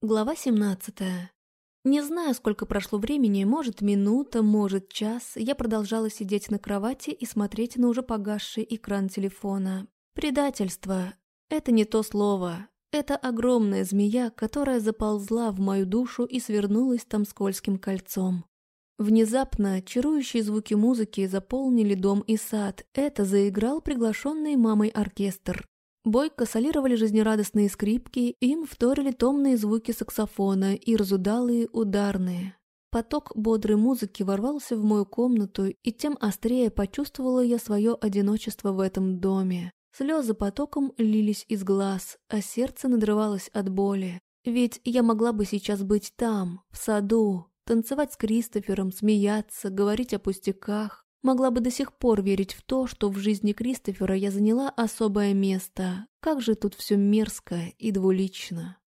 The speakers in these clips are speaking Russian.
Глава 17. Не знаю, сколько прошло времени, может минута, может час, я продолжала сидеть на кровати и смотреть на уже погасший экран телефона. Предательство — это не то слово. Это огромная змея, которая заползла в мою душу и свернулась там скользким кольцом. Внезапно чарующие звуки музыки заполнили дом и сад. Это заиграл приглашенный мамой оркестр. Бойко солировали жизнерадостные скрипки, им вторили томные звуки саксофона и разудалые ударные. Поток бодрой музыки ворвался в мою комнату, и тем острее почувствовала я свое одиночество в этом доме. Слезы потоком лились из глаз, а сердце надрывалось от боли. Ведь я могла бы сейчас быть там, в саду, танцевать с Кристофером, смеяться, говорить о пустяках, Могла бы до сих пор верить в то, что в жизни Кристофера я заняла особое место. Как же тут все мерзко и двулично.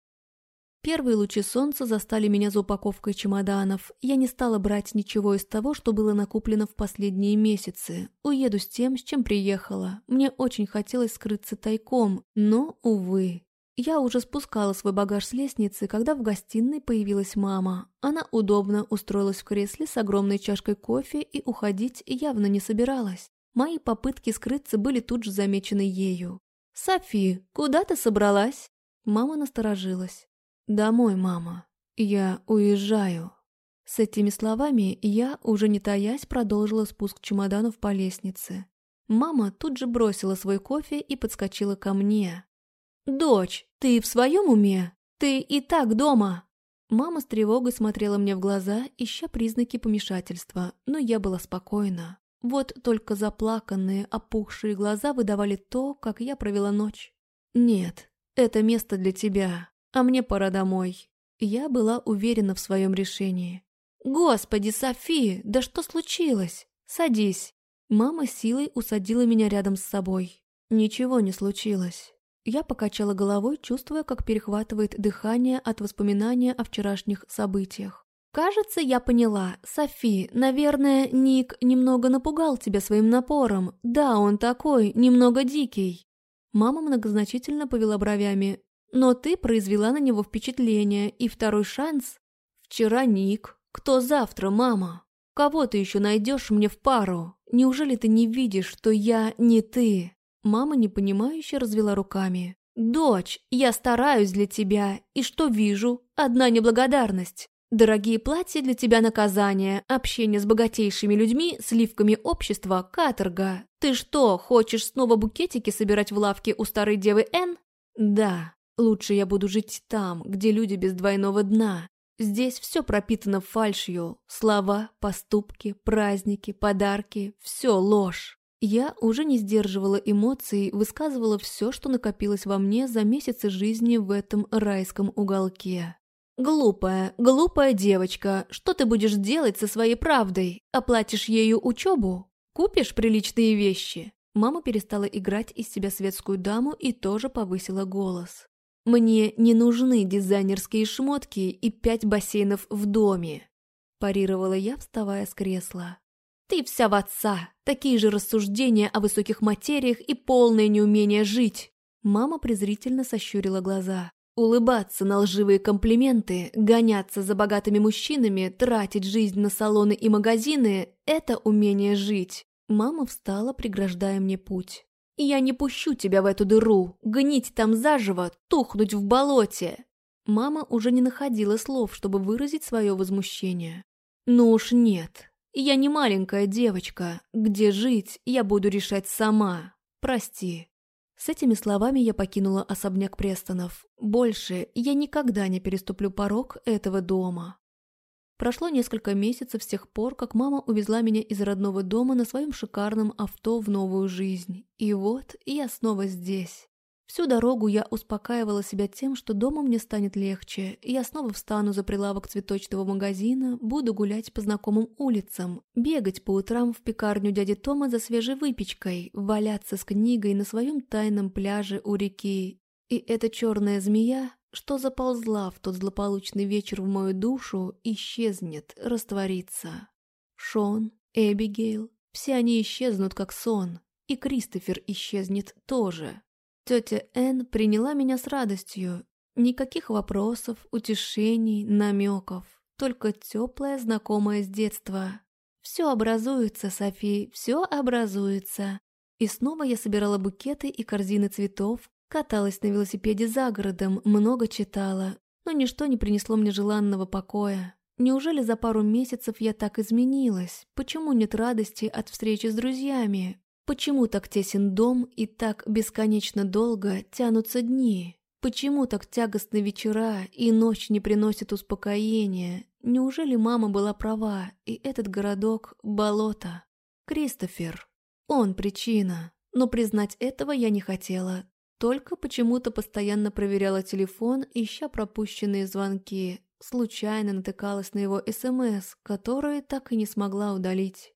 Первые лучи солнца застали меня за упаковкой чемоданов. Я не стала брать ничего из того, что было накоплено в последние месяцы. Уеду с тем, с чем приехала. Мне очень хотелось скрыться тайком, но, увы. Я уже спускала свой багаж с лестницы, когда в гостиной появилась мама. Она удобно устроилась в кресле с огромной чашкой кофе и уходить явно не собиралась. Мои попытки скрыться были тут же замечены ею. «Софи, куда ты собралась?» Мама насторожилась. «Домой, мама. Я уезжаю». С этими словами я, уже не таясь, продолжила спуск чемоданов по лестнице. Мама тут же бросила свой кофе и подскочила ко мне. «Дочь, ты в своем уме? Ты и так дома!» Мама с тревогой смотрела мне в глаза, ища признаки помешательства, но я была спокойна. Вот только заплаканные, опухшие глаза выдавали то, как я провела ночь. «Нет, это место для тебя, а мне пора домой». Я была уверена в своем решении. «Господи, Софи, да что случилось? Садись». Мама силой усадила меня рядом с собой. Ничего не случилось. Я покачала головой, чувствуя, как перехватывает дыхание от воспоминания о вчерашних событиях. «Кажется, я поняла. Софи, наверное, Ник немного напугал тебя своим напором. Да, он такой, немного дикий». Мама многозначительно повела бровями. «Но ты произвела на него впечатление, и второй шанс...» «Вчера Ник. Кто завтра, мама? Кого ты еще найдешь мне в пару? Неужели ты не видишь, что я не ты?» Мама непонимающе развела руками. «Дочь, я стараюсь для тебя, и что вижу? Одна неблагодарность. Дорогие платья для тебя наказание, общение с богатейшими людьми, сливками общества, каторга. Ты что, хочешь снова букетики собирать в лавке у старой девы Н? Да, лучше я буду жить там, где люди без двойного дна. Здесь все пропитано фальшью. Слова, поступки, праздники, подарки – все ложь. Я уже не сдерживала эмоций, высказывала все, что накопилось во мне за месяцы жизни в этом райском уголке. «Глупая, глупая девочка, что ты будешь делать со своей правдой? Оплатишь ею учебу? Купишь приличные вещи?» Мама перестала играть из себя светскую даму и тоже повысила голос. «Мне не нужны дизайнерские шмотки и пять бассейнов в доме», парировала я, вставая с кресла. Ты вся в отца. Такие же рассуждения о высоких материях и полное неумение жить. Мама презрительно сощурила глаза. Улыбаться на лживые комплименты, гоняться за богатыми мужчинами, тратить жизнь на салоны и магазины – это умение жить. Мама встала, преграждая мне путь. «Я не пущу тебя в эту дыру, гнить там заживо, тухнуть в болоте!» Мама уже не находила слов, чтобы выразить свое возмущение. «Ну уж нет, я не маленькая девочка. Где жить, я буду решать сама. Прости». С этими словами я покинула особняк Престонов. Больше я никогда не переступлю порог этого дома. Прошло несколько месяцев с тех пор, как мама увезла меня из родного дома на своем шикарном авто в новую жизнь. И вот я снова здесь. Всю дорогу я успокаивала себя тем, что дома мне станет легче, и я снова встану за прилавок цветочного магазина, буду гулять по знакомым улицам, бегать по утрам в пекарню дяди Тома за свежей выпечкой, валяться с книгой на своем тайном пляже у реки. И эта черная змея, что заползла в тот злополучный вечер в мою душу, исчезнет, растворится. Шон, Эбигейл, все они исчезнут как сон, и Кристофер исчезнет тоже. Тетя Энн приняла меня с радостью. Никаких вопросов, утешений, намеков. Только теплое, знакомое с детства. Все образуется, Софи, все образуется. И снова я собирала букеты и корзины цветов, каталась на велосипеде за городом, много читала, но ничто не принесло мне желанного покоя. Неужели за пару месяцев я так изменилась? Почему нет радости от встречи с друзьями? Почему так тесен дом и так бесконечно долго тянутся дни? Почему так тягостны вечера и ночь не приносит успокоения? Неужели мама была права, и этот городок — болото? Кристофер. Он причина. Но признать этого я не хотела. Только почему-то постоянно проверяла телефон, ища пропущенные звонки. Случайно натыкалась на его СМС, которые так и не смогла удалить.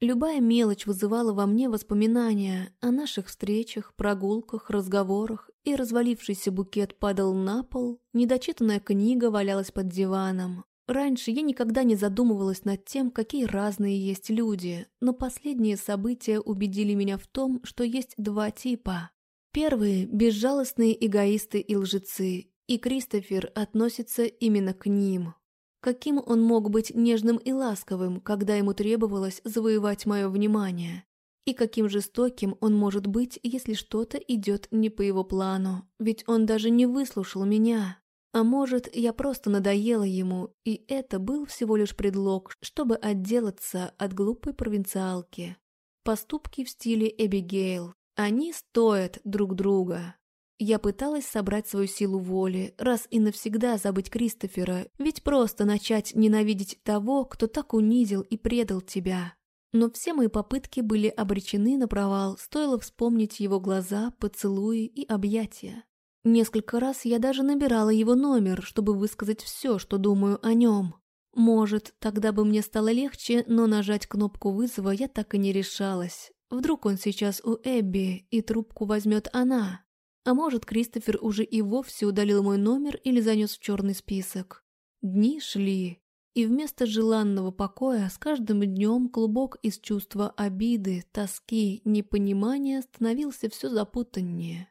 Любая мелочь вызывала во мне воспоминания о наших встречах, прогулках, разговорах, и развалившийся букет падал на пол, недочитанная книга валялась под диваном. Раньше я никогда не задумывалась над тем, какие разные есть люди, но последние события убедили меня в том, что есть два типа. Первые – безжалостные эгоисты и лжецы, и Кристофер относится именно к ним. Каким он мог быть нежным и ласковым, когда ему требовалось завоевать мое внимание? И каким жестоким он может быть, если что-то идет не по его плану? Ведь он даже не выслушал меня. А может, я просто надоела ему, и это был всего лишь предлог, чтобы отделаться от глупой провинциалки. Поступки в стиле Эбигейл. Они стоят друг друга. Я пыталась собрать свою силу воли, раз и навсегда забыть Кристофера, ведь просто начать ненавидеть того, кто так унизил и предал тебя. Но все мои попытки были обречены на провал, стоило вспомнить его глаза, поцелуи и объятия. Несколько раз я даже набирала его номер, чтобы высказать все, что думаю о нем. Может, тогда бы мне стало легче, но нажать кнопку вызова я так и не решалась. Вдруг он сейчас у Эбби, и трубку возьмет она. А может, Кристофер уже и вовсе удалил мой номер или занес в черный список. Дни шли, и вместо желанного покоя с каждым днем клубок из чувства обиды, тоски, непонимания становился все запутаннее.